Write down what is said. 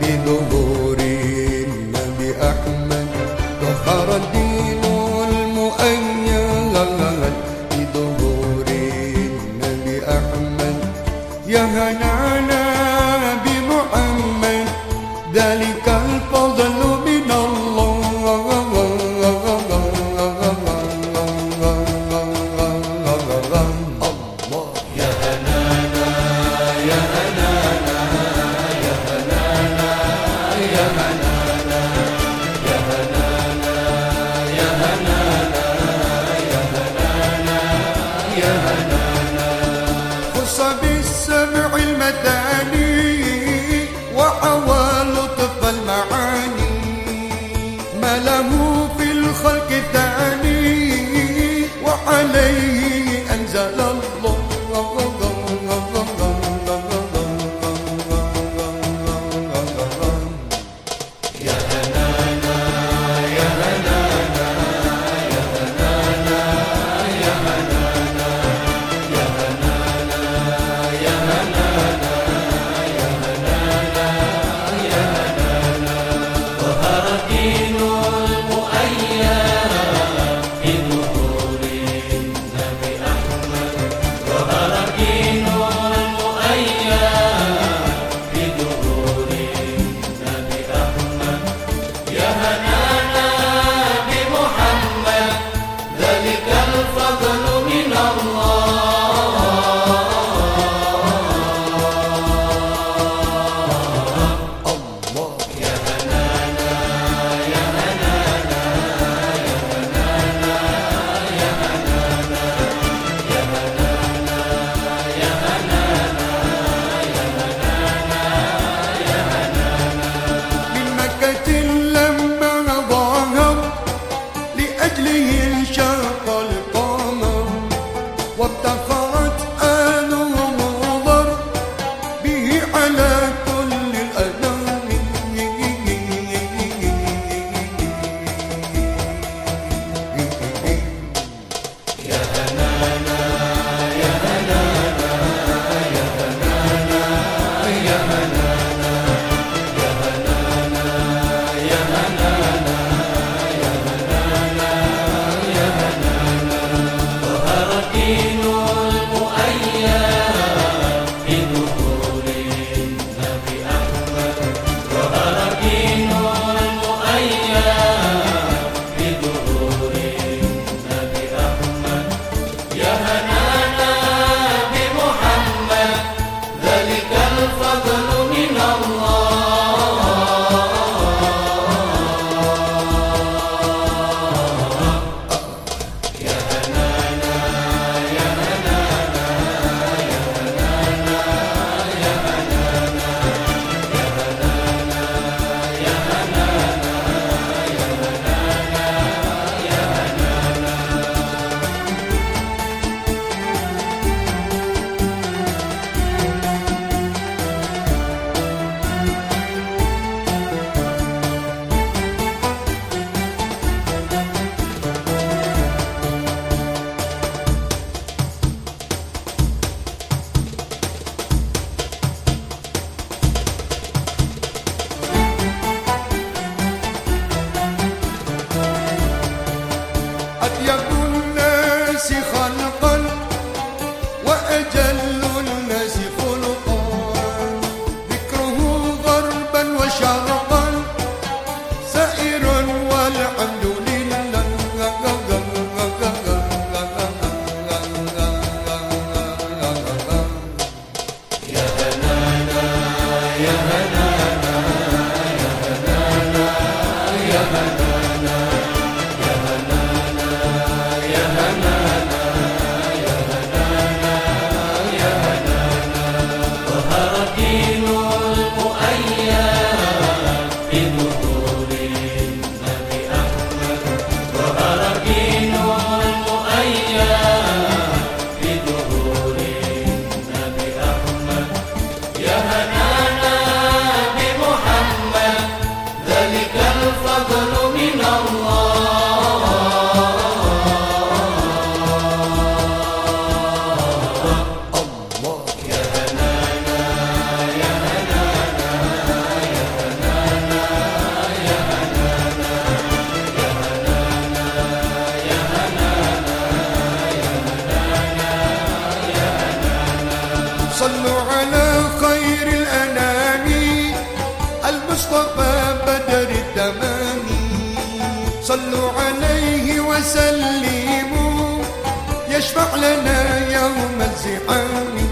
بظهور النبي أحمد. الدين له في الخلق ثاني وعليه أنزل الله. ψυχών المصطفى بدر التمام صلوا عليه وسلموا. يشفع لنا يوم الزحام.